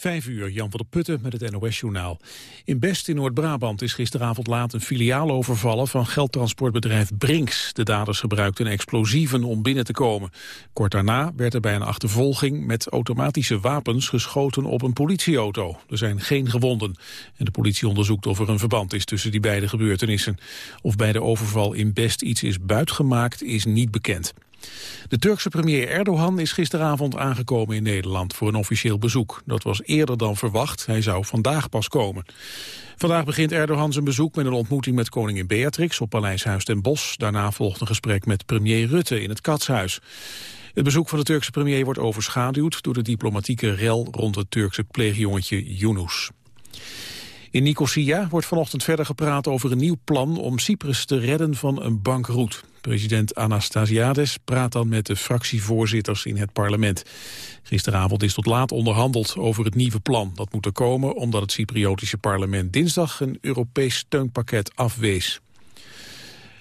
Vijf uur, Jan van der Putten met het NOS-journaal. In Best in Noord-Brabant is gisteravond laat een filiaal overvallen van geldtransportbedrijf Brinks. De daders gebruikten explosieven om binnen te komen. Kort daarna werd er bij een achtervolging met automatische wapens geschoten op een politieauto. Er zijn geen gewonden. En de politie onderzoekt of er een verband is tussen die beide gebeurtenissen. Of bij de overval in Best iets is buitgemaakt is niet bekend. De Turkse premier Erdogan is gisteravond aangekomen in Nederland voor een officieel bezoek. Dat was eerder dan verwacht. Hij zou vandaag pas komen. Vandaag begint Erdogan zijn bezoek met een ontmoeting met koningin Beatrix op Paleis Huis ten Bosch. Daarna volgt een gesprek met premier Rutte in het Katshuis. Het bezoek van de Turkse premier wordt overschaduwd door de diplomatieke rel rond het Turkse pleegjongetje Yunus. In Nicosia wordt vanochtend verder gepraat over een nieuw plan om Cyprus te redden van een bankroet. President Anastasiades praat dan met de fractievoorzitters in het parlement. Gisteravond is tot laat onderhandeld over het nieuwe plan. Dat moet er komen omdat het Cypriotische parlement dinsdag een Europees steunpakket afwees.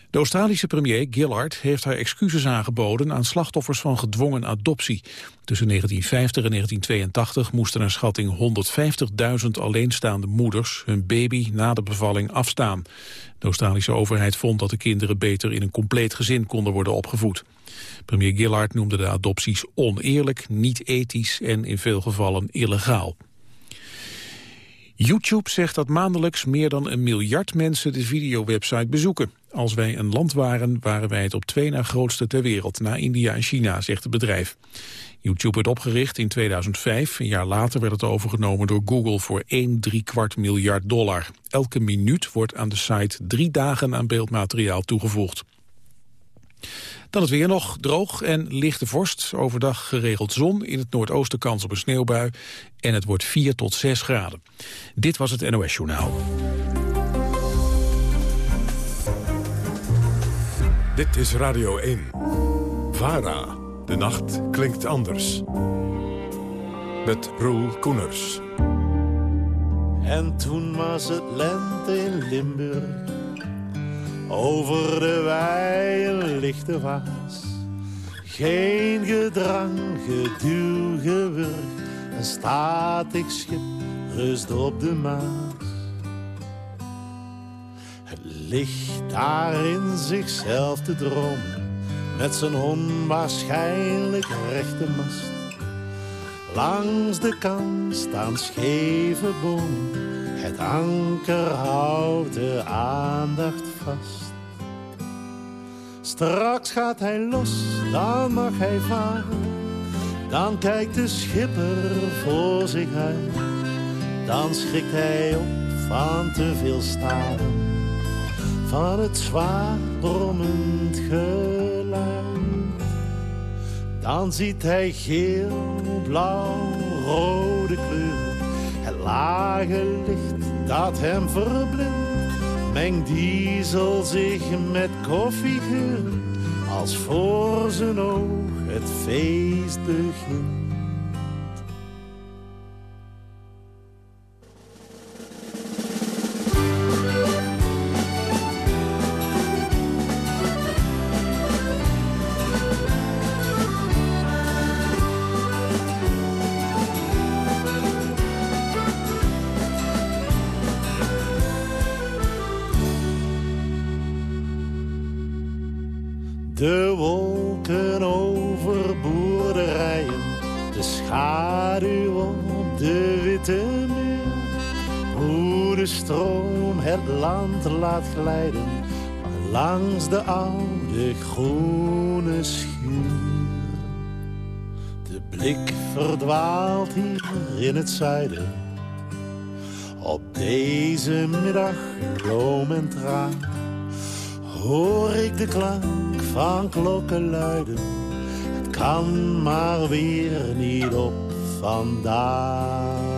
De Australische premier Gillard heeft haar excuses aangeboden aan slachtoffers van gedwongen adoptie. Tussen 1950 en 1982 moesten naar schatting 150.000 alleenstaande moeders hun baby na de bevalling afstaan. De Australische overheid vond dat de kinderen beter in een compleet gezin konden worden opgevoed. Premier Gillard noemde de adopties oneerlijk, niet ethisch en in veel gevallen illegaal. YouTube zegt dat maandelijks meer dan een miljard mensen de videowebsite bezoeken. Als wij een land waren, waren wij het op twee na grootste ter wereld, na India en China, zegt het bedrijf. YouTube werd opgericht in 2005. Een jaar later werd het overgenomen door Google voor 1 kwart miljard dollar. Elke minuut wordt aan de site drie dagen aan beeldmateriaal toegevoegd. Dan het weer nog droog en lichte vorst. Overdag geregeld zon. In het noordoosten kans op een sneeuwbui. En het wordt 4 tot 6 graden. Dit was het NOS Journaal. Dit is Radio 1. VARA. De nacht klinkt anders. Met Roel Koeners. En toen was het lente in Limburg. Over de weien lichte waas. Geen gedrang, geduw, gewurg. Een statig schip rust op de Maas. Het ligt daar in zichzelf te dromen. Met zijn onwaarschijnlijk rechte mast. Langs de kant staan scheve bomen. Het anker houdt de aandacht vast. Straks gaat hij los, dan mag hij varen. Dan kijkt de schipper voor zich uit. Dan schrikt hij op van te veel staren. Van het zwaar brommend geluid. Dan ziet hij geel, blauw, rode kleuren. Lage licht dat hem verblindt. Mengt diesel zich met koffiegeur. Als voor zijn oog het feest begint. Land laat glijden, langs de oude groene schuur. De blik verdwaalt hier in het zuiden, op deze middag room en traan. Hoor ik de klank van klokken luiden. Het kan maar weer niet op vandaag.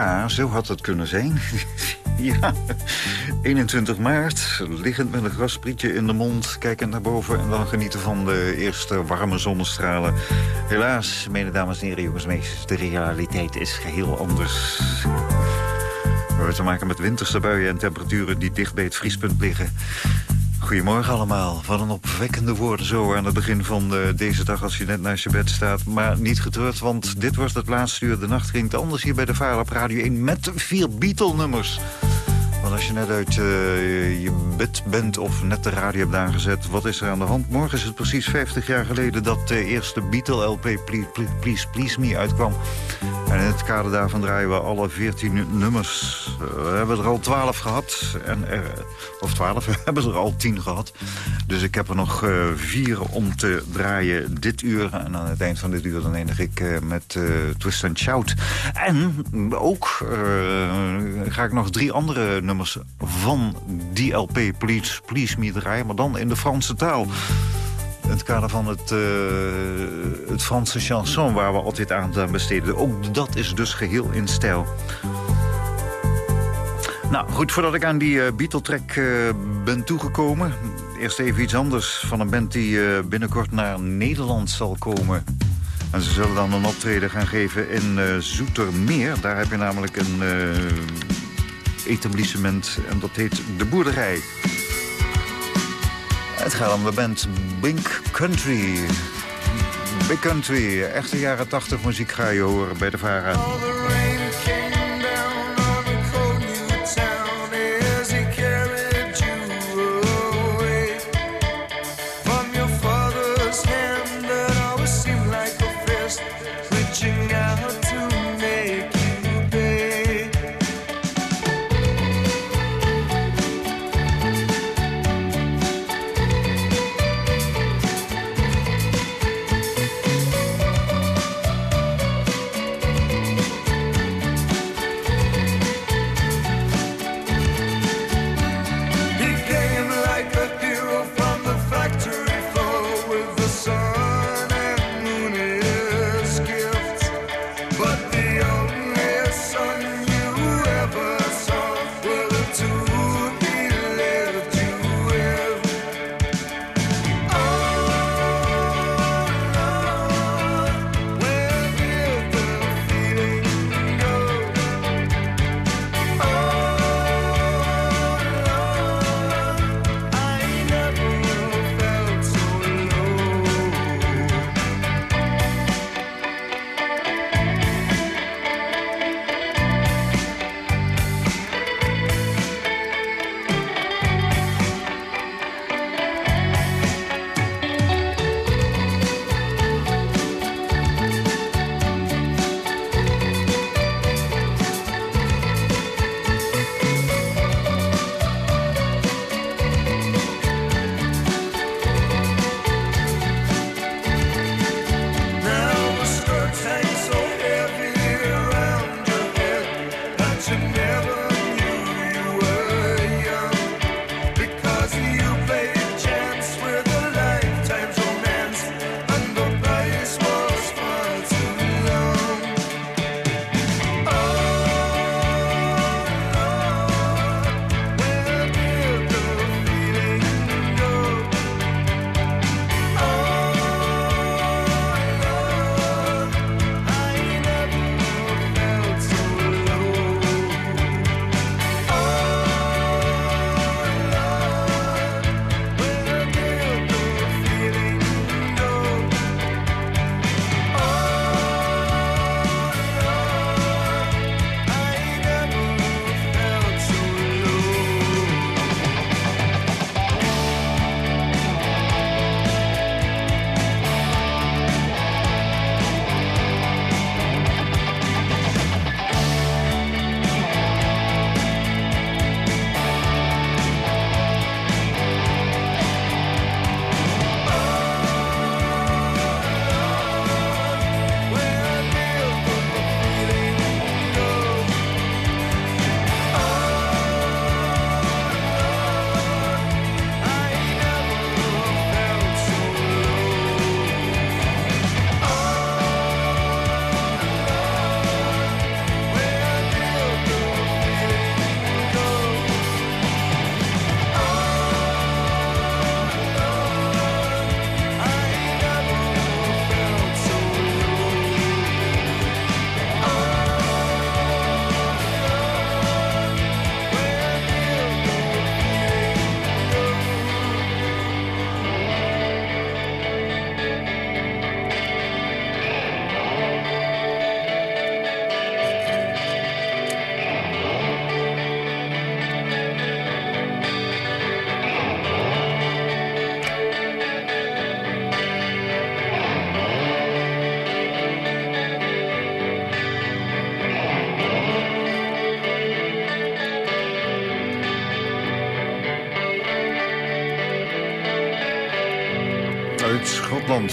Ja, zo had het kunnen zijn. Ja, 21 maart, liggend met een grasprietje in de mond... kijkend naar boven en dan genieten van de eerste warme zonnestralen. Helaas, mede dames en heren, jongens meisjes... de realiteit is geheel anders. We hebben te maken met winterse buien en temperaturen... die dicht bij het vriespunt liggen. Goedemorgen allemaal. Wat een opwekkende woorden zo aan het begin van uh, deze dag als je net naast je bed staat. Maar niet getreurd, want dit was het laatste uur. De nacht ging anders hier bij de Vaar op Radio 1 met vier Beatle-nummers. Want als je net uit uh, je bed bent of net de radio hebt aangezet... wat is er aan de hand? Morgen is het precies 50 jaar geleden dat de eerste Beatle-LP Please, Please, Please Me uitkwam. En in het kader daarvan draaien we alle 14 nummers. Uh, we hebben er al 12 gehad. En er, of 12, we hebben er al 10 gehad. Dus ik heb er nog uh, vier om te draaien dit uur. En aan het eind van dit uur dan eindig ik met Twist and Shout. En ook ga ik nog drie andere nummers van die LP Please, Please Me draaien. Maar dan in de Franse taal. In het kader van het, uh, het Franse chanson waar we altijd aan besteden. Ook dat is dus geheel in stijl. Nou, goed, voordat ik aan die uh, Beatle-track ben toegekomen... eerst even iets anders van een band die binnenkort naar Nederland zal komen. En ze zullen dan een optreden gaan geven in Zoetermeer. Daar heb je namelijk een etablissement en dat heet De Boerderij. Het gaat om de band Big Country. Big Country, echte jaren 80 muziek ga je horen bij de Vara.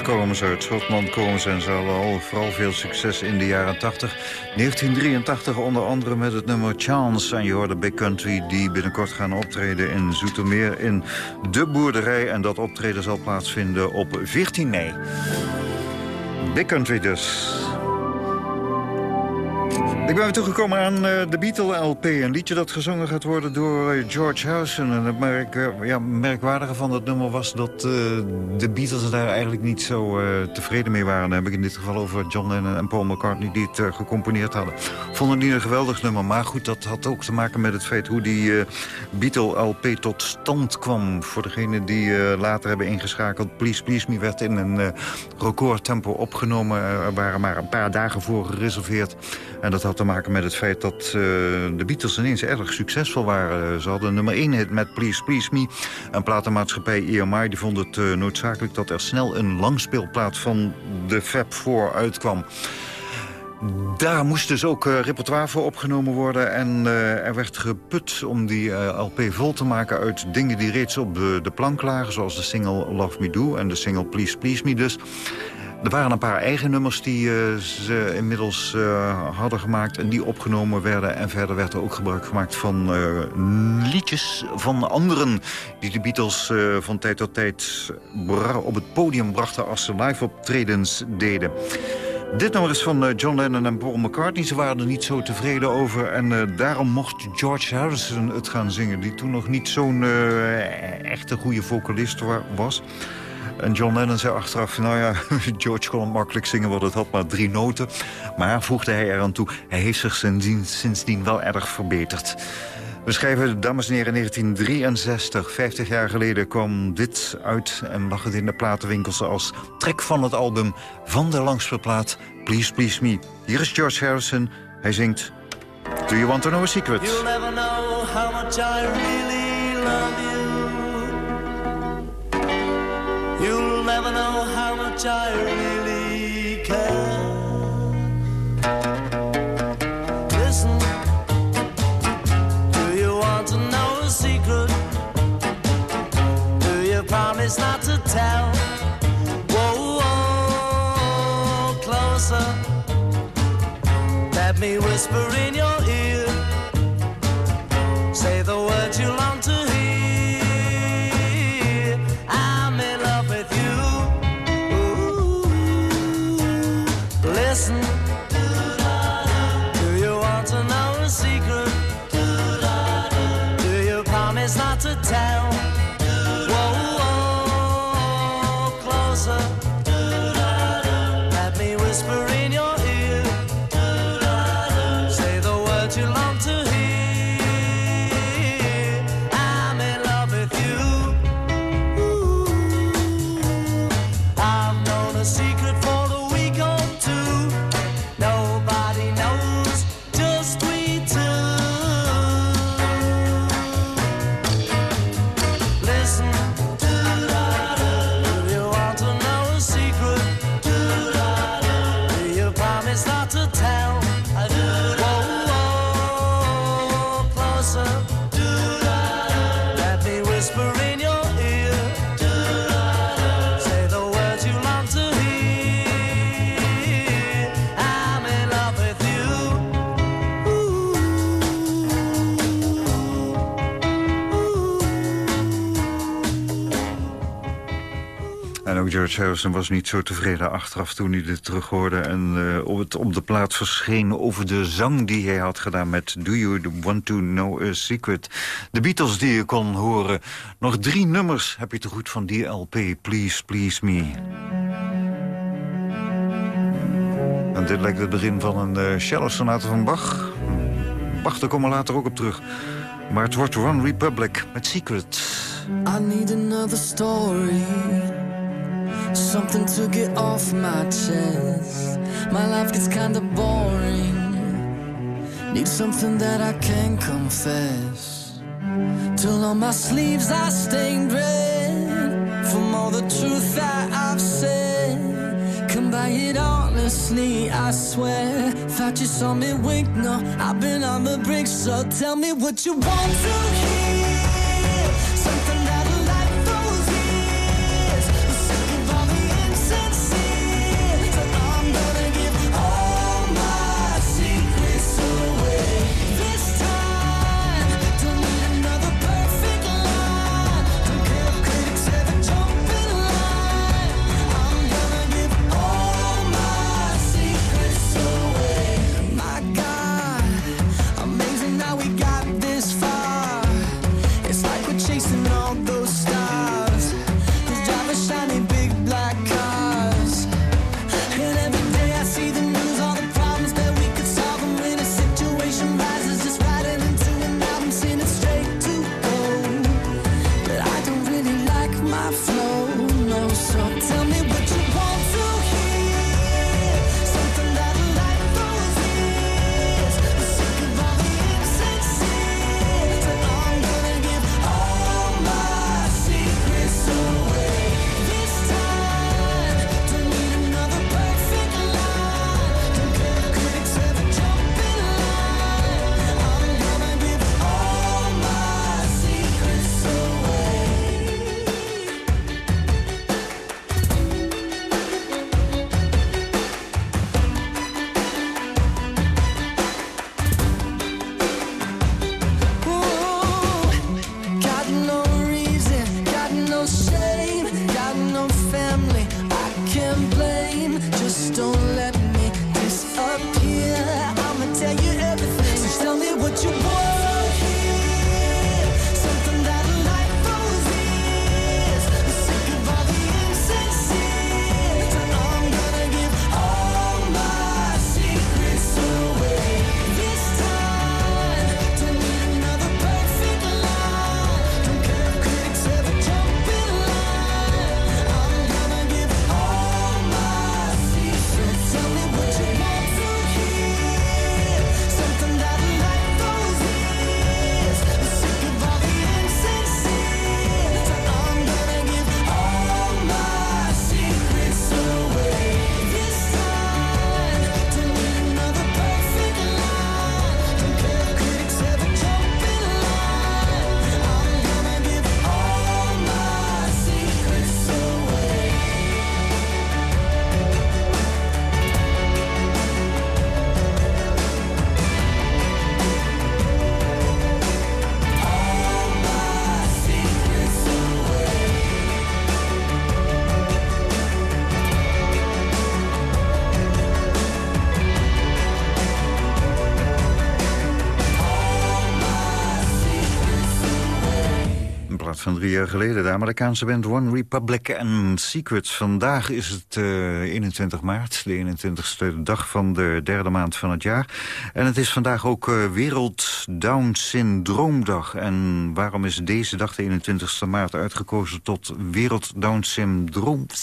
Ze, uit Schotland komen en ze hadden al vooral veel succes in de jaren 80. 1983 onder andere met het nummer Chance. En je hoorde Big Country die binnenkort gaan optreden in Zoetermeer in de boerderij. En dat optreden zal plaatsvinden op 14 mei. Big Country dus. Ik ben weer toegekomen aan uh, de Beatle-LP. Een liedje dat gezongen gaat worden door uh, George Harrison. En het uh, ja, merkwaardige van dat nummer was dat de Beatles daar eigenlijk niet zo tevreden mee waren. Dan heb ik in dit geval over John Lennon en Paul McCartney die het gecomponeerd hadden. Vonden die een geweldig nummer. Maar goed, dat had ook te maken met het feit hoe die Beatle-LP tot stand kwam. Voor degenen die later hebben ingeschakeld. Please Please Me werd in een recordtempo opgenomen. Er waren maar een paar dagen voor gereserveerd. En dat had te maken met het feit dat uh, de Beatles ineens erg succesvol waren. Ze hadden nummer 1 hit met Please Please Me. En platenmaatschappij EMI die vond het uh, noodzakelijk dat er snel een langspeelplaat van de Fab 4 uitkwam. Daar moest dus ook uh, repertoire voor opgenomen worden. En er werd geput om die LP vol te maken uit dingen die reeds op de, de plank lagen. Zoals de single Love Me Do en de single Please Please Me dus. Er waren een paar eigen nummers die uh, ze inmiddels uh, hadden gemaakt... en die opgenomen werden. En verder werd er ook gebruik gemaakt van uh, liedjes van anderen... die de Beatles van tijd tot tijd op het podium brachten... als ze live optredens deden. Dit nummer is van John Lennon en Paul McCartney. Ze waren er niet zo tevreden over. En daarom mocht George Harrison het gaan zingen... die toen nog niet zo'n echte goede vocalist was... En John Lennon zei achteraf, nou ja, George kon makkelijk zingen, want het had maar drie noten. Maar voegde hij eraan toe, hij heeft zich sindsdien, wel erg verbeterd. We schrijven, dames en heren, 1963. 50 jaar geleden kwam dit uit en lag het in de platenwinkels als trek van het album van de langspeelplaat Please Please Me. Hier is George Harrison. Hij zingt Do You Want To Know A Secret? You'll never know how much I really love you. You'll never know how much I really care. Listen, do you want to know a secret? Do you promise not to tell? Whoa, closer. Let me whisper in your George Harrison was niet zo tevreden achteraf toen hij dit terug hoorde... en uh, op, het, op de plaat verscheen over de zang die hij had gedaan... met Do You Want To Know A Secret. De Beatles die je kon horen. Nog drie nummers heb je te goed van die LP, Please Please Me. En dit lijkt het begin van een uh, cello-sonate van Bach. Bach, daar komen we later ook op terug. Maar het wordt One Republic met Secret. I need another story Something to get off my chest. My life gets kinda boring. Need something that I can confess. Till on my sleeves I stained red from all the truth that I've said. Come by it honestly, I swear. Thought you saw me wink, no, I've been on the brink. So tell me what you want to hear. Van drie jaar geleden. De Amerikaanse band One Republic and Secrets. Vandaag is het uh, eh, 21 maart, de 21ste dag van de derde maand van het jaar. En het is vandaag ook uh, Wereld Down Syndroomdag. En waarom is deze dag, de 21ste maart, uitgekozen tot Wereld Down Syndroom...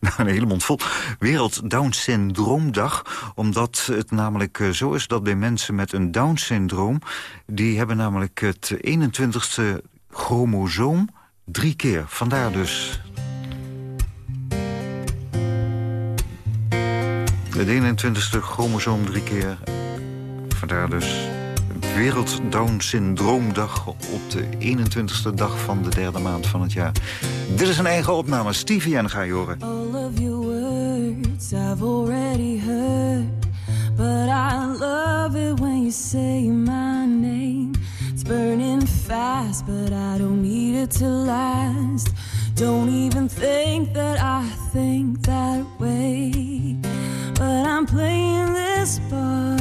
Nou, een hele mond vol. Wereld Down Syndroomdag. Omdat het namelijk uh, zo is dat bij mensen met een Down-syndroom... die hebben namelijk het 21ste chromosoom drie keer. Vandaar dus... Het 21ste chromosoom drie keer. Vandaar dus Wereld Down Syndroomdag op de 21ste dag van de derde maand van het jaar. Dit is een eigen opname. Stevie en ga je. All of your words I've already heard. But I love it when you say my name. Burning fast, but I don't need it to last. Don't even think that I think that way. But I'm playing this part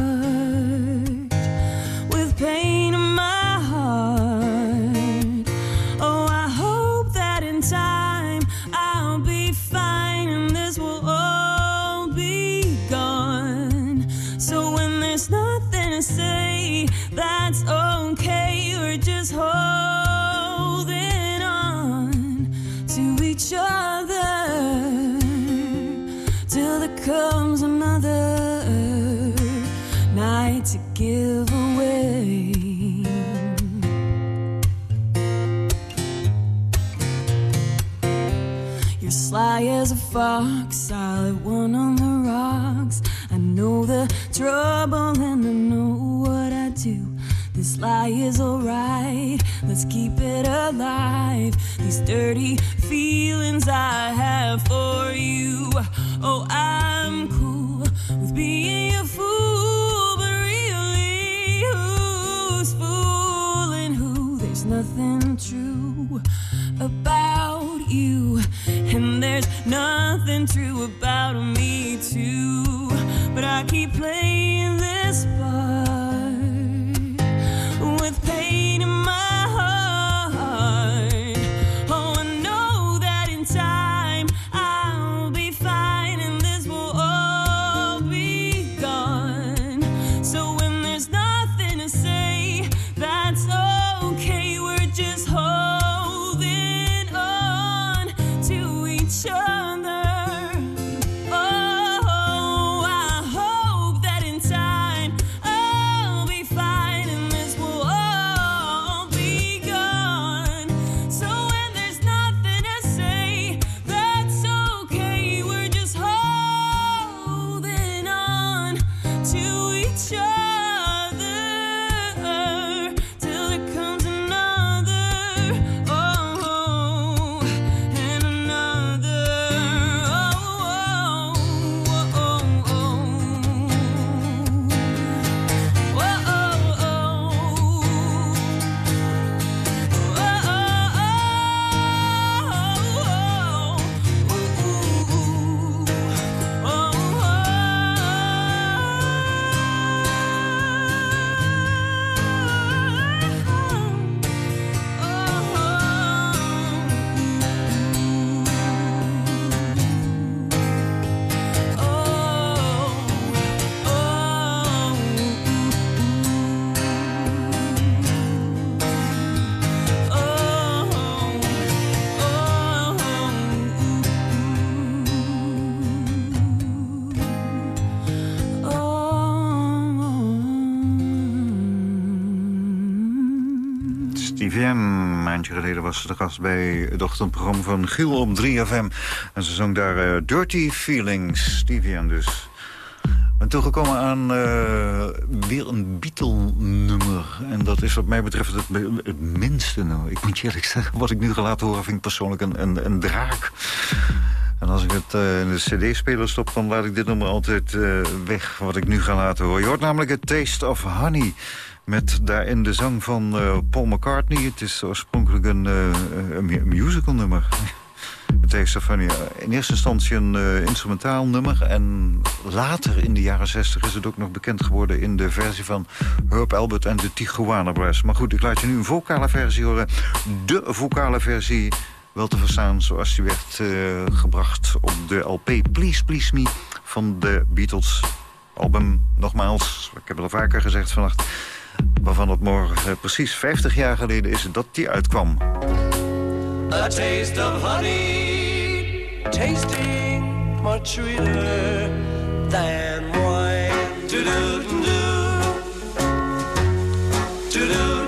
with pain in my heart. That's okay We're just holding on to each other till there comes another night to give away. You're sly as a fox, solid one on lie is alright, let's keep it alive. These dirty feelings I have for you. Oh, I'm cool with being a fool, but really, who's fooling who? There's nothing true about you, and there's nothing true about me, too. But I keep playing maandje geleden was ze de gast bij het ochtendprogramma van Giel op 3FM. En ze zong daar uh, Dirty Feelings, Stevie dus. We zijn toegekomen aan uh, weer een Beatle-nummer. En dat is wat mij betreft het, het minste. Nou, ik moet je eerlijk zeggen, wat ik nu ga laten horen... vind ik persoonlijk een, een, een draak. En als ik het uh, in de cd-speler stop, dan laat ik dit nummer altijd weg... wat ik nu ga laten horen. Je hoort namelijk het Taste of Honey... Met daarin de zang van uh, Paul McCartney. Het is oorspronkelijk een, uh, een musical nummer. Taste of Honey. In eerste instantie een uh, instrumentaal nummer. En later in de jaren 60 is het ook nog bekend geworden... in de versie van Herb Albert en de Tijuana Brass. Maar goed, ik laat je nu een vocale versie horen. De vocale versie wel te verstaan zoals die werd gebracht op de LP Please Please Me van de Beatles album. Nogmaals, ik heb het al vaker gezegd vannacht... waarvan het morgen precies 50 jaar geleden is dat die uitkwam. A taste of honey, tasting much sweeter than wine. Do -do -do.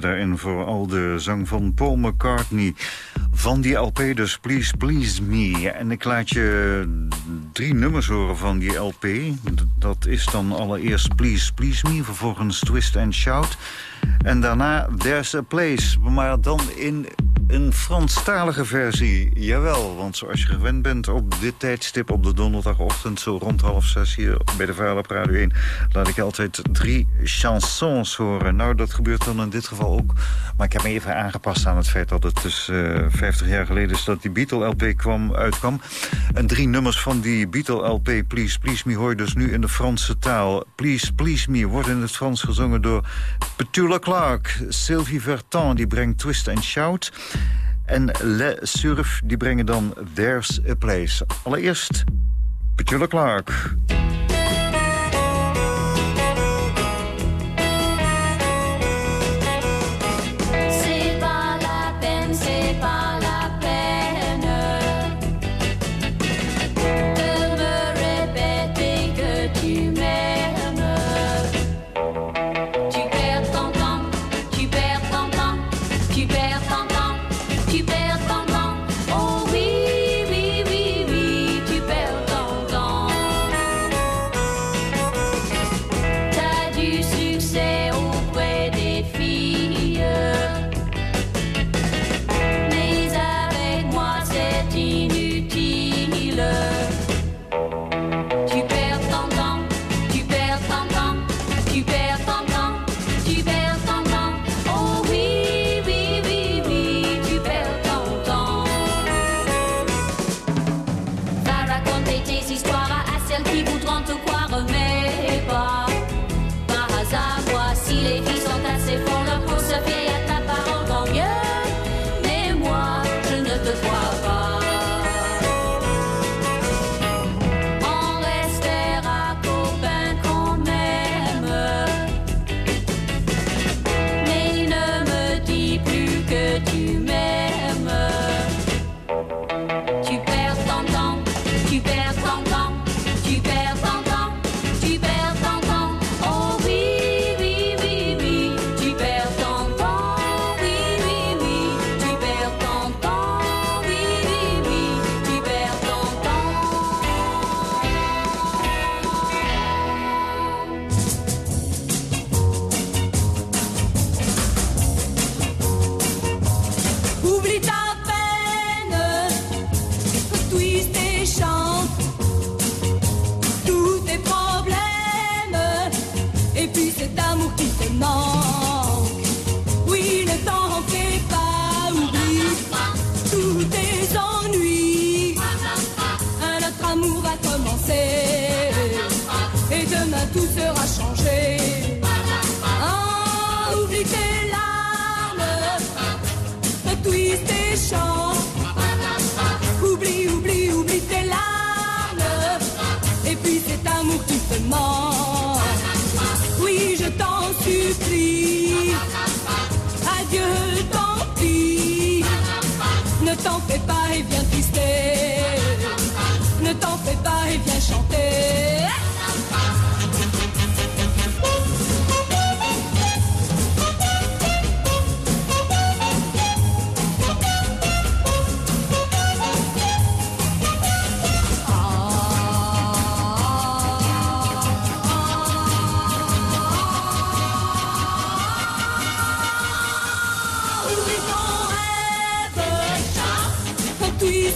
Daarin vooral de zang van Paul McCartney. Van die LP dus Please Please Me. En ik laat je drie nummers horen van die LP. Dat is dan allereerst Please Please Me, vervolgens Twist and Shout... En daarna There's a Place, maar dan in een Franstalige versie. Jawel, want zoals je gewend bent op dit tijdstip op de donderdagochtend... zo rond half zes hier bij de op Radio 1... laat ik altijd drie chansons horen. Nou, dat gebeurt dan in dit geval ook. Maar ik heb me even aangepast aan het feit dat het dus uh, eh, 50 jaar geleden is... dat die Beatle-LP kwam, uitkwam. En drie nummers van die Beatle-LP, Please Please Me... hoor je dus nu in de Franse taal. Please Please Me wordt in het Frans gezongen door Petula Clark. Sylvie Vertan die brengt Twist and Shout... En Le Surf die brengen dan There's a Place. Allereerst Petula Clark.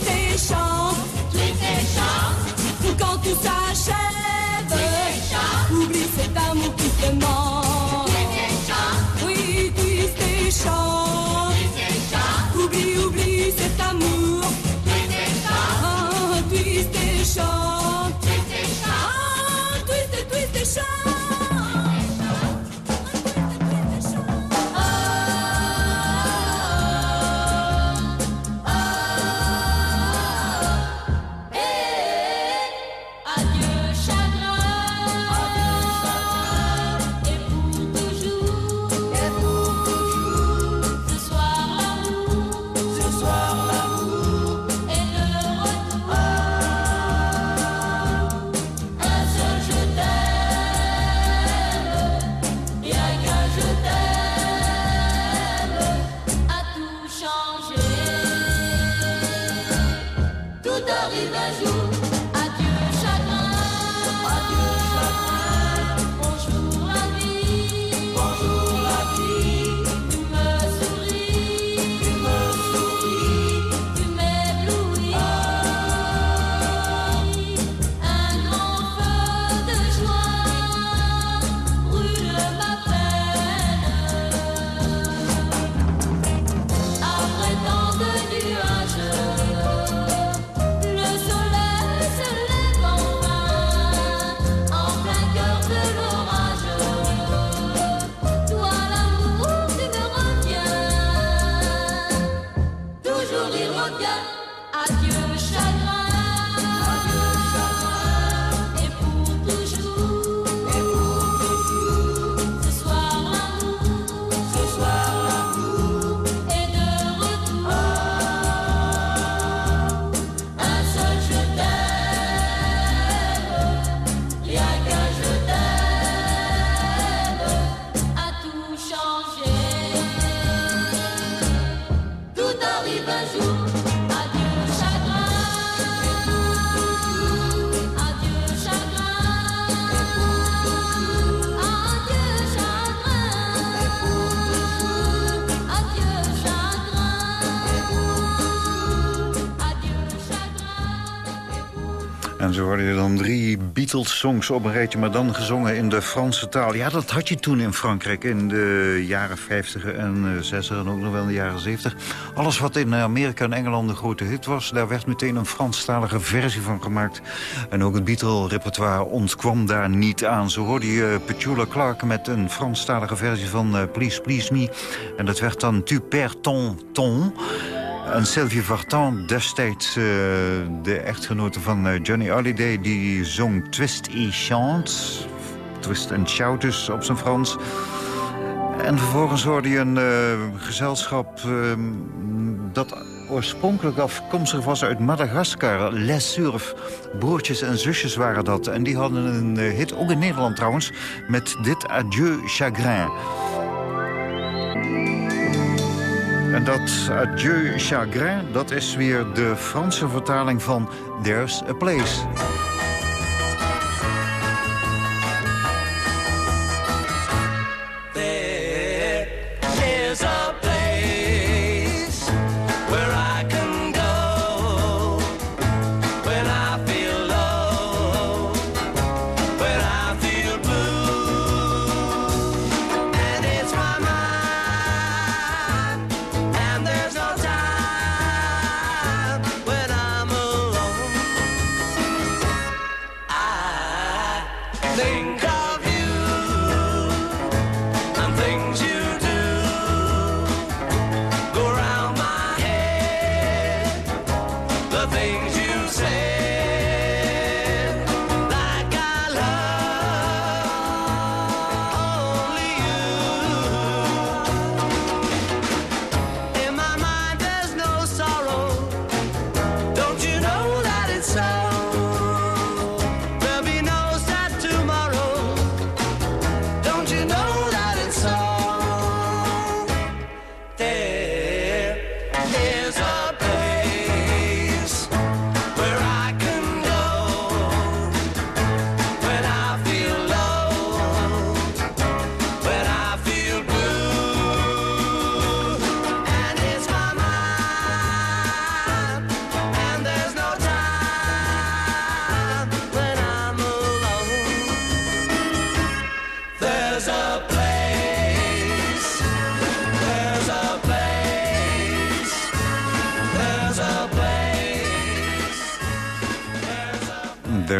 En zo hoorde je dan drie Beatles-songs op een rijtje... maar dan gezongen in de Franse taal. Ja, dat had je toen in Frankrijk in de jaren 50 en 60 en ook nog wel in de jaren 70. Alles wat in Amerika en Engeland een grote hit was... daar werd meteen een Franstalige versie van gemaakt. En ook het Beatle-repertoire ontkwam daar niet aan. Zo hoorde je Petula Clark met een Franstalige versie van uh, Please Please Me. En dat werd dan Tu perds ton ton... En Sylvie Vartan, destijds uh, de echtgenote van uh, Johnny Holiday... die zong Twist et Chante. Twist and Shout dus op zijn Frans. En vervolgens hoorde je een uh, gezelschap dat oorspronkelijk afkomstig was uit Madagaskar. Les Surf. Broertjes en zusjes waren dat. En die hadden een hit, ook in Nederland trouwens, met dit Adieu Chagrin. En dat Adieu Chagrin, dat is weer de Franse vertaling van There's a Place. There a place.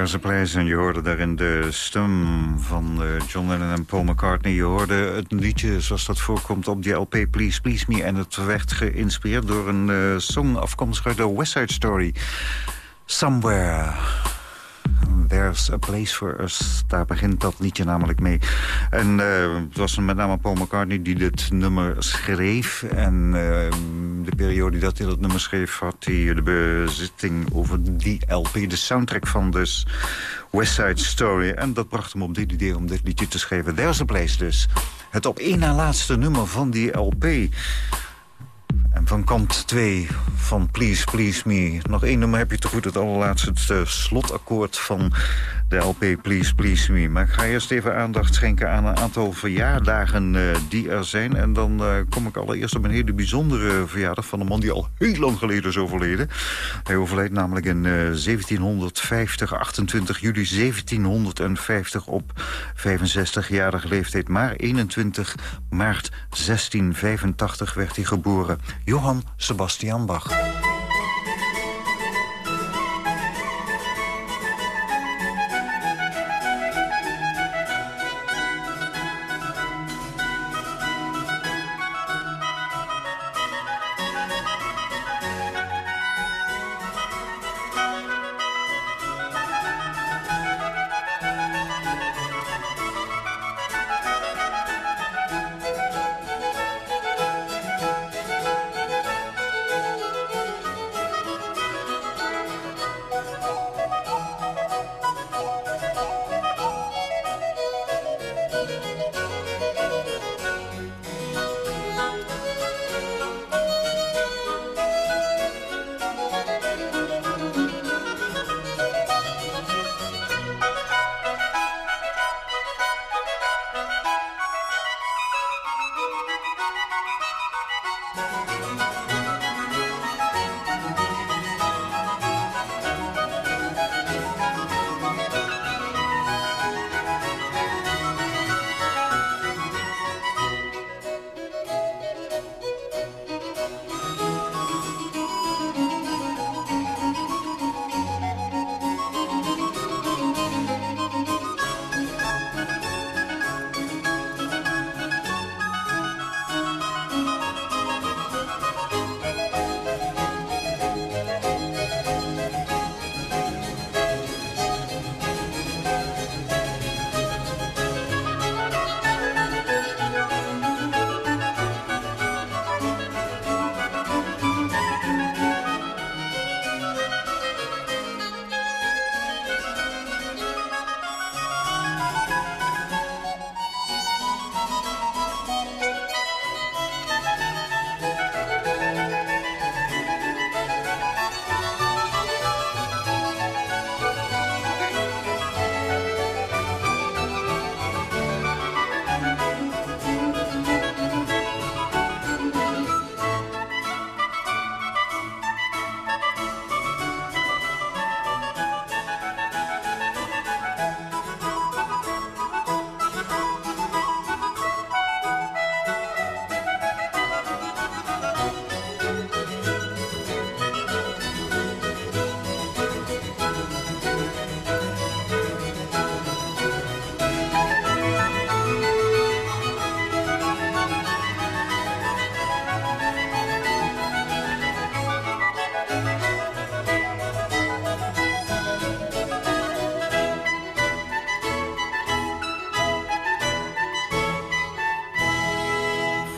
En je hoorde daarin de stem van uh, John Lennon en Paul McCartney. Je hoorde het liedje zoals dat voorkomt op die LP Please Please Me. En het werd geïnspireerd door een uh, song afkomstig uit de West Side Story. Somewhere... There's a Place for Us. Daar begint dat liedje namelijk mee. En uh, het was met name Paul McCartney die dit nummer schreef. En uh, de periode dat hij dat nummer schreef... had hij de bezitting over die LP, de soundtrack van dus West Side Story. En dat bracht hem op dit idee om dit liedje te schrijven. There's a Place dus. Het op één na laatste nummer van die LP... En van kant 2 van Please Please Me. Nog één nummer heb je te goed, het allerlaatste het, uh, slotakkoord van de LP Please Please Me. Maar ik ga eerst even aandacht schenken aan een aantal verjaardagen uh, die er zijn. En dan uh, kom ik allereerst op een hele bijzondere verjaardag... van een man die al heel lang geleden is overleden. Hij overleed namelijk in 1750, 28 juli 1750... op 65-jarige leeftijd. Maar 21 maart 1685 werd hij geboren. Johann Sebastian Bach.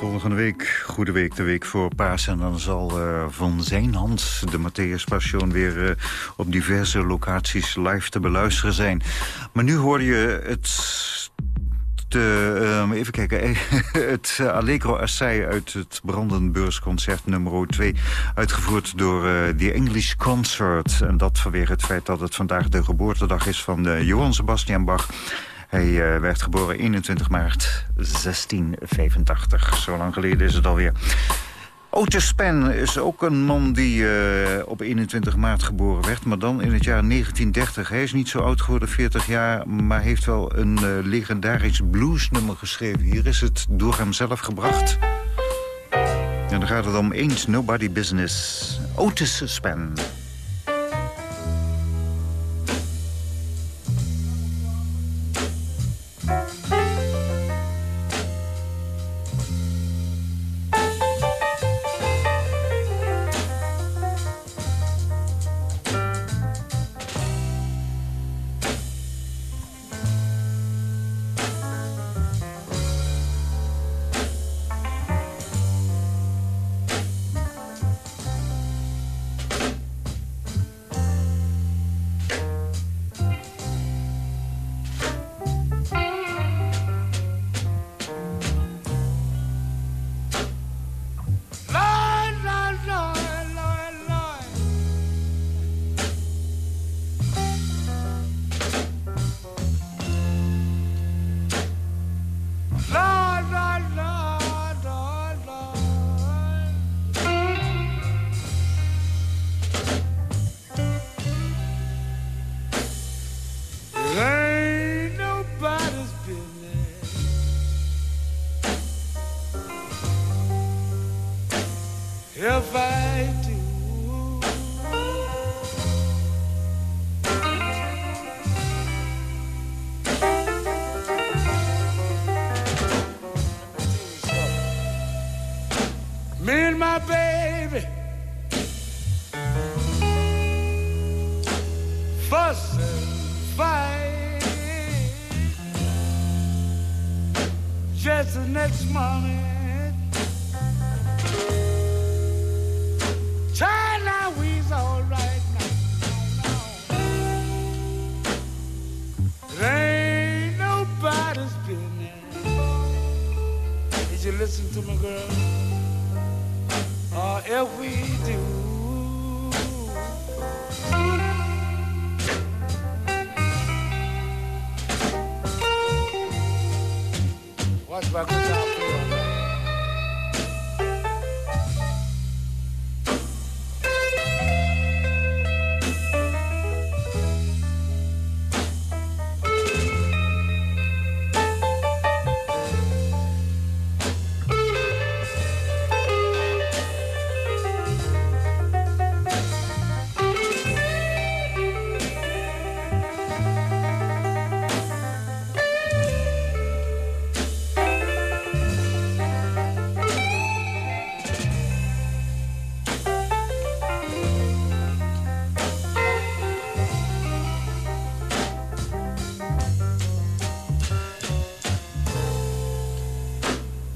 Goede Week, de week voor paas. En dan zal uh, van zijn hand de Matthäus Passion weer uh, op diverse locaties live te beluisteren zijn. Maar nu hoor je het... De, uh, even kijken, het Allegro Assai uit het Brandenburgsconcert nummer 2... uitgevoerd door de English Concert. En dat vanwege het feit dat het vandaag de geboortedag is van Johann Sebastian Bach... Hij uh, werd geboren 21 maart 1685. Zo lang geleden is het alweer. Otis Span is ook een man die uh, op 21 maart geboren werd... maar dan in het jaar 1930. Hij is niet zo oud geworden, 40 jaar... maar heeft wel een uh, legendarisch bluesnummer geschreven. Hier is het door hem zelf gebracht. En dan gaat het om Ain't Nobody Business. Otis Span.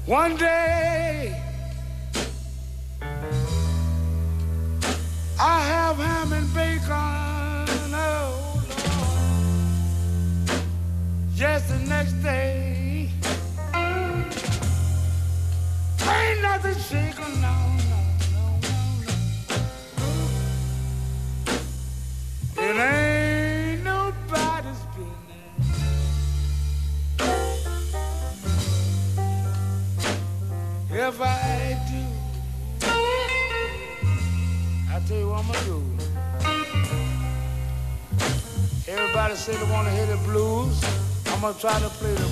One day, I have ham and bacon. Oh, Lord. Just the next day, ain't nothing shaking. No, I'm gonna do. Everybody say they wanna hear the blues. I'm gonna try to play the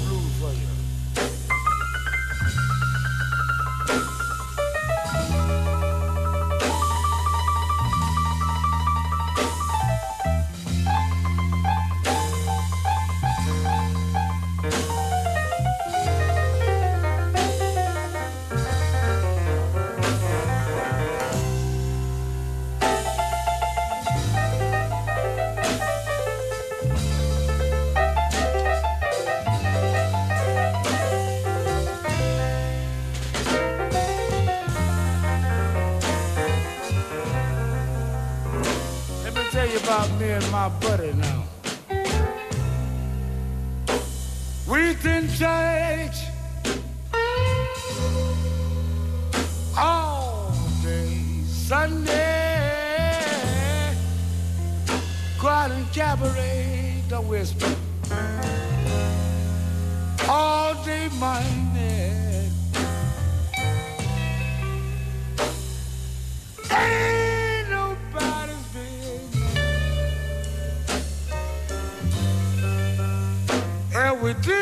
we do.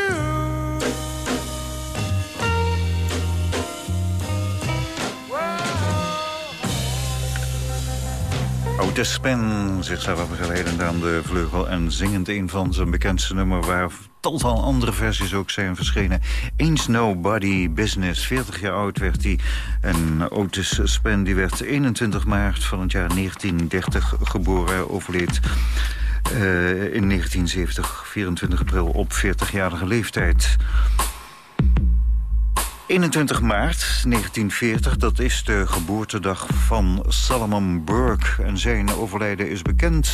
Otis Spen, zichzelf begeleidend aan de vleugel... en zingend een van zijn bekendste nummer... waar tal andere versies ook zijn verschenen. Ain't Nobody Business, 40 jaar oud werd hij. En Otis Spen die werd 21 maart van het jaar 1930 geboren. Overleed in 1970, 24 april, op 40-jarige leeftijd. 21 maart 1940, dat is de geboortedag van Salomon Burke. En zijn overlijden is bekend,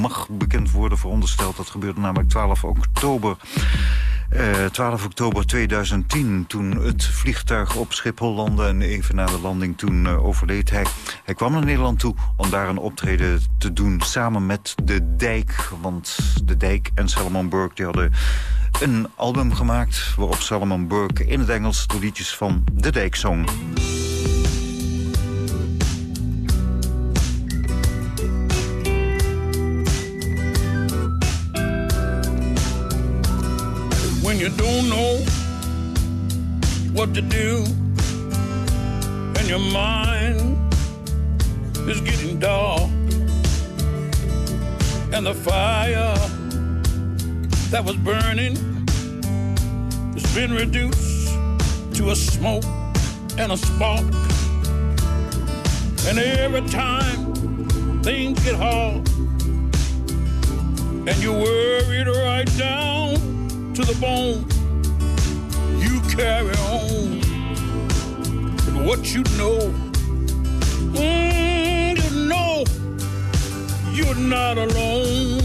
mag bekend worden verondersteld. Dat gebeurde namelijk 12 oktober. Eh 12 oktober 2010, toen het vliegtuig op Schiphol landde... en even na de landing toen eh, overleed hij. Hij kwam naar Nederland toe om daar een optreden te doen... samen met De Dijk, want De Dijk en Salomon Burke... die hadden een album gemaakt waarop Salomon Burke in het Engels de liedjes van De Dijk zong. Don't know what to do and your mind is getting dark, and the fire that was burning has been reduced to a smoke and a spark. And every time things get hard, and you're worried right down to the bone, you carry on with what you know. Mm, you know you're not alone.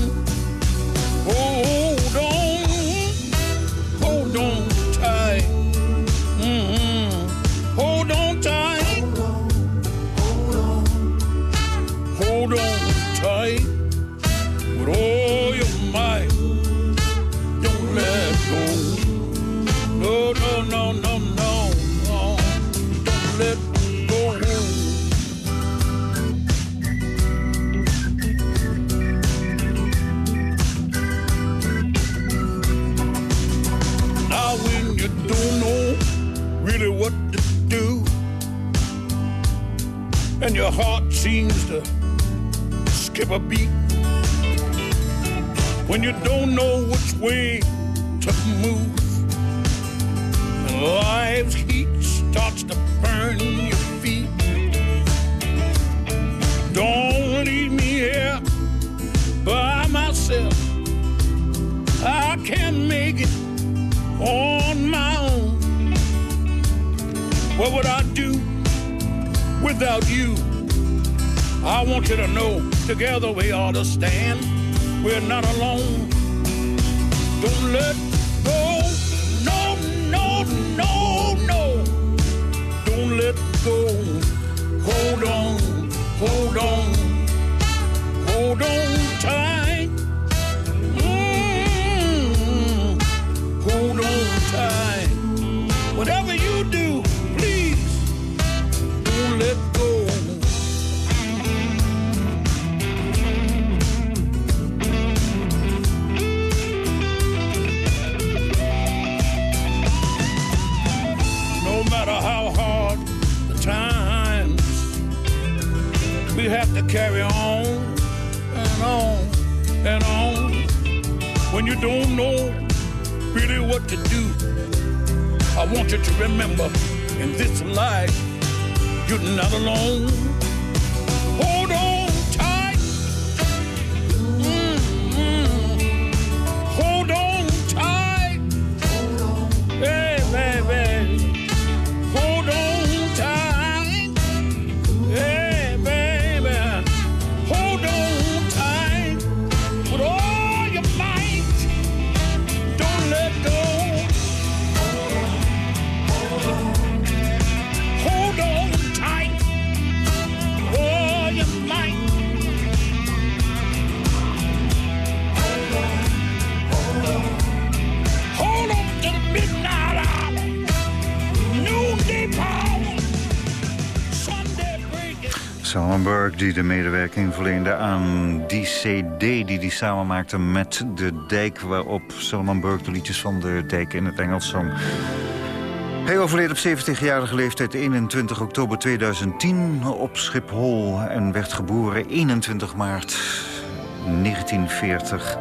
Seems to skip a beat, when you don't know which way to move, and life's heat starts to burn your feet. Don't leave me here by myself. I can't make it on my own. What would I do without you? I want you to know together we ought to stand. We're not alone. Don't let go. No, no, no, no. Don't let go. Hold on, hold on, hold on tight. Mm, hold on tight. Whatever you do, please don't let don't know really what to do, I want you to remember in this life, you're not alone. Hold die de medewerking verleende aan die cd die hij samen maakte met De Dijk... waarop Salman Burke de liedjes van De Dijk in het Engels zong. Hij overleed op 70-jarige leeftijd 21 oktober 2010 op Schiphol... en werd geboren 21 maart 1940.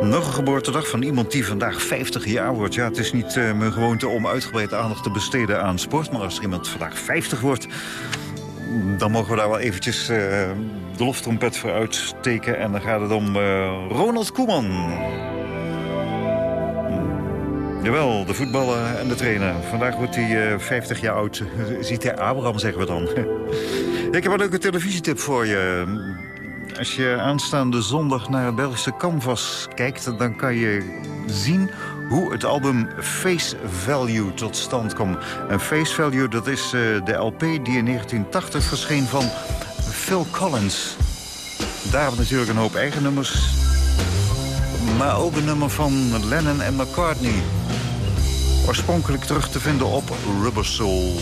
Nog een geboortedag van iemand die vandaag 50 jaar wordt. Ja, het is niet eh, mijn gewoonte om uitgebreid aandacht te besteden aan sport... maar als er iemand vandaag 50 wordt dan mogen we daar wel eventjes eh, de loftrompet voor uitsteken. En dan gaat het om eh, Ronald Koeman. Jawel, de voetballer en de trainer. Vandaag wordt hij eh, 50 jaar oud. Ziet hij Abraham, zeggen we dan. Ik heb een leuke televisietip voor je. Als je aanstaande zondag naar het Belgische Canvas kijkt... dan kan je zien hoe het album Face Value tot stand komt. En Face Value, dat is eh, de LP die in 1980 verscheen van Phil Collins. Daar hebben natuurlijk een hoop eigen nummers. Maar ook een nummer van Lennon en McCartney. Oorspronkelijk terug te vinden op Rubber Soul.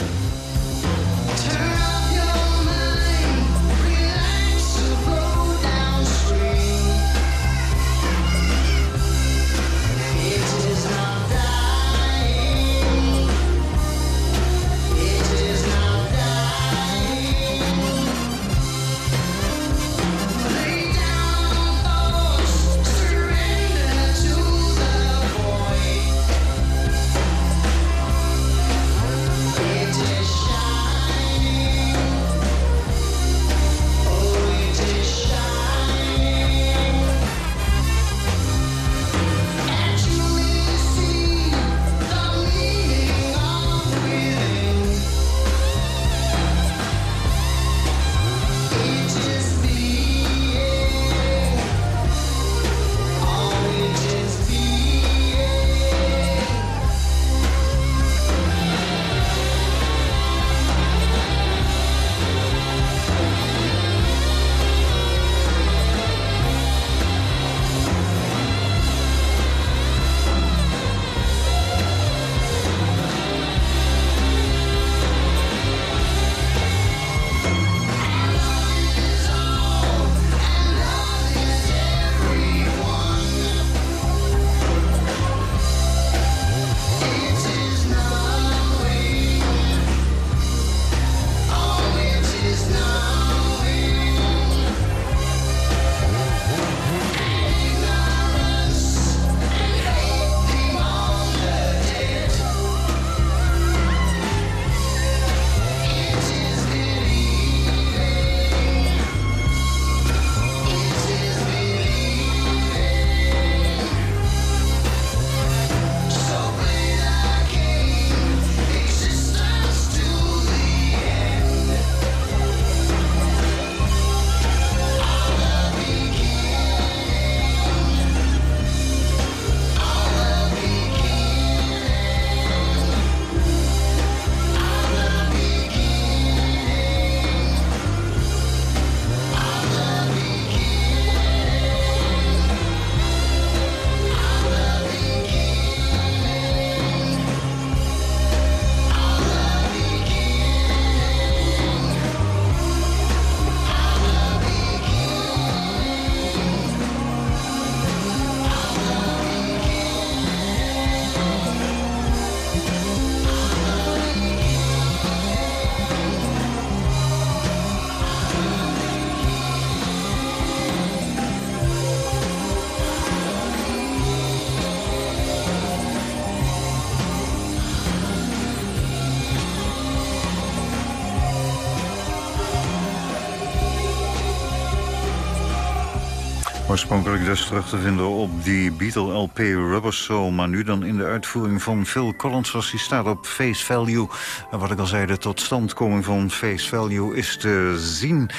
Oorspronkelijk dus terug te vinden op die Beatle-LP Rubber Soul... maar nu dan in de uitvoering van Phil Collins zoals die staat op Face Value. En wat ik al zei, de totstandkoming van Face Value is te zien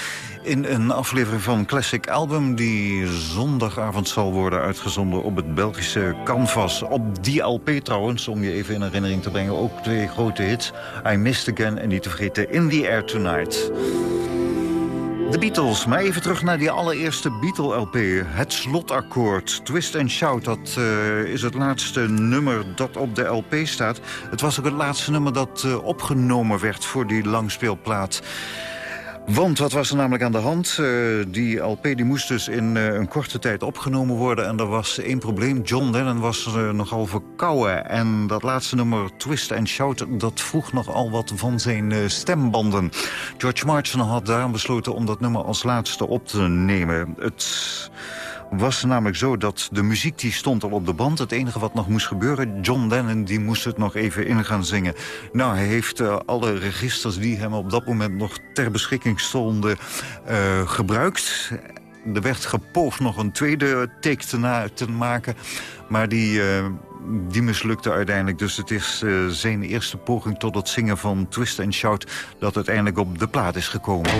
in een aflevering van Classic Album... die zondagavond zal worden uitgezonden op het Belgische Canvas. Op die LP trouwens, om je even in herinnering te brengen... ook twee grote hits, I Missed Again en niet te vergeten In The Air Tonight. De Beatles, maar even terug naar die allereerste Beatle-LP. Het slotakkoord, Twist and Shout, dat uh, is het laatste nummer dat op de LP staat. Het was ook het laatste nummer dat uh, opgenomen werd voor die langspeelplaat. Want wat was er namelijk aan de hand? Uh, die LP die moest dus in uh, een korte tijd opgenomen worden. En er was één probleem. John Lennon was uh, nogal verkouden. En dat laatste nummer, Twist and Shout... dat vroeg nogal wat van zijn stembanden. George Martin had daarom besloten om dat nummer als laatste op te nemen. Het was namelijk zo dat de muziek die stond al op de band. Het enige wat nog moest gebeuren, John Lennon die moest het nog even in gaan zingen. Nou, hij heeft uh, alle registers die hem op dat moment nog ter beschikking stonden uh, gebruikt. Er werd gepoogd nog een tweede take te, te maken, maar die... Uh, die mislukte uiteindelijk. Dus het is zijn eerste poging tot het zingen van Twist and Shout... dat uiteindelijk op de plaat is gekomen.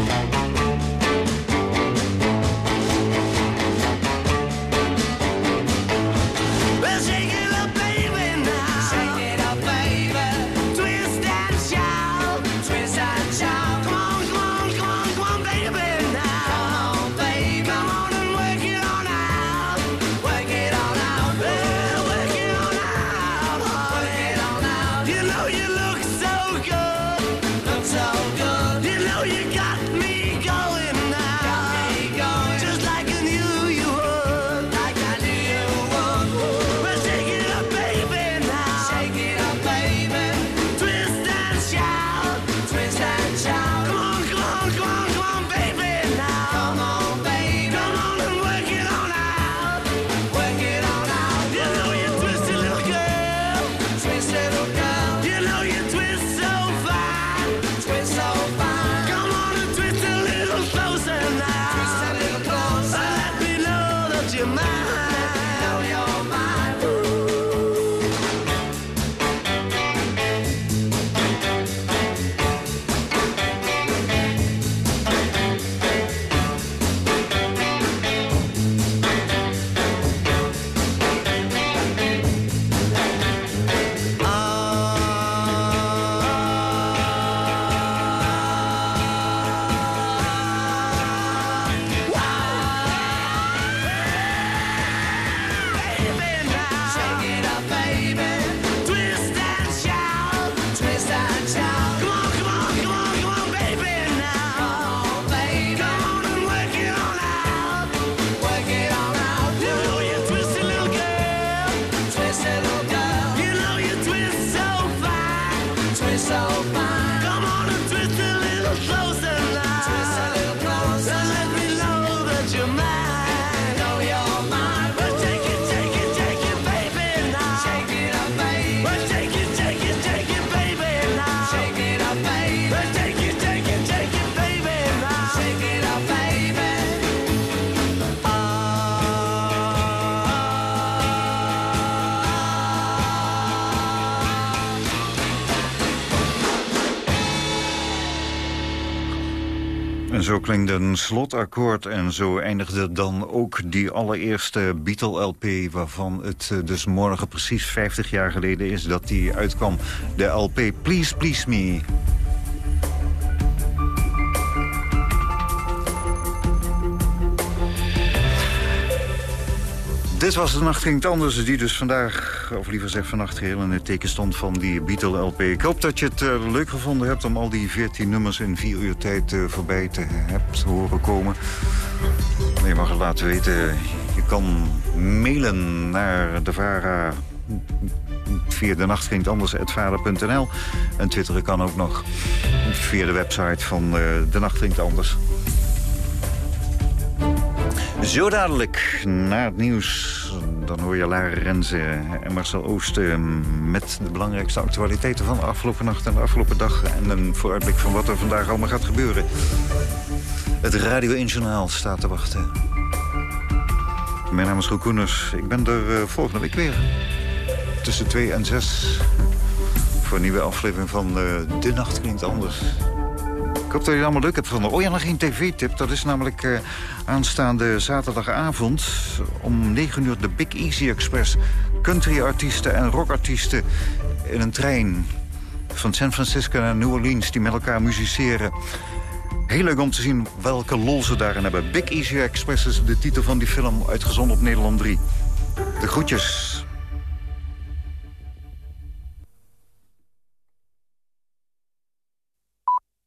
En zo klinkt een slotakkoord en zo eindigde dan ook die allereerste Beatle-LP... waarvan het eh, dus morgen precies 50 jaar geleden is dat die uitkwam. De LP Please Please Me. Dit was de Nacht Anders, die dus vandaag, of liever gezegd vannacht... heel in het teken stond van die Beatle-LP. Ik hoop dat je het uh, leuk gevonden hebt om al die 14 nummers in vier uur tijd uh, voorbij te hebt horen komen. Je mag het laten weten. Je kan mailen naar de VARA via de nacht ging anders.vader.nl. En twitteren kan ook nog via de website van uh, de nacht ging anders. Zo dadelijk, na het nieuws, dan hoor je Lara Renze en Marcel Oosten... met de belangrijkste actualiteiten van de afgelopen nacht en de afgelopen dag... en een vooruitblik van wat er vandaag allemaal gaat gebeuren. Het Radio 1 Journaal staat te wachten. Mijn naam is Roel Koeners. Ik ben er uh, volgende week weer. Tussen 2 en 6. Voor een nieuwe aflevering van uh, De Nacht Klinkt Anders. Ik hoop dat jullie allemaal leuk hebben gevonden. Oh ja, nog geen tv-tip. Dat is namelijk uh, aanstaande zaterdagavond om 9 uur de Big Easy Express. Country-artiesten en rockartiesten in een trein van San Francisco naar New Orleans... die met elkaar musiceren. Heel leuk om te zien welke lol ze daarin hebben. Big Easy Express is de titel van die film, uitgezonden op Nederland 3. De groetjes.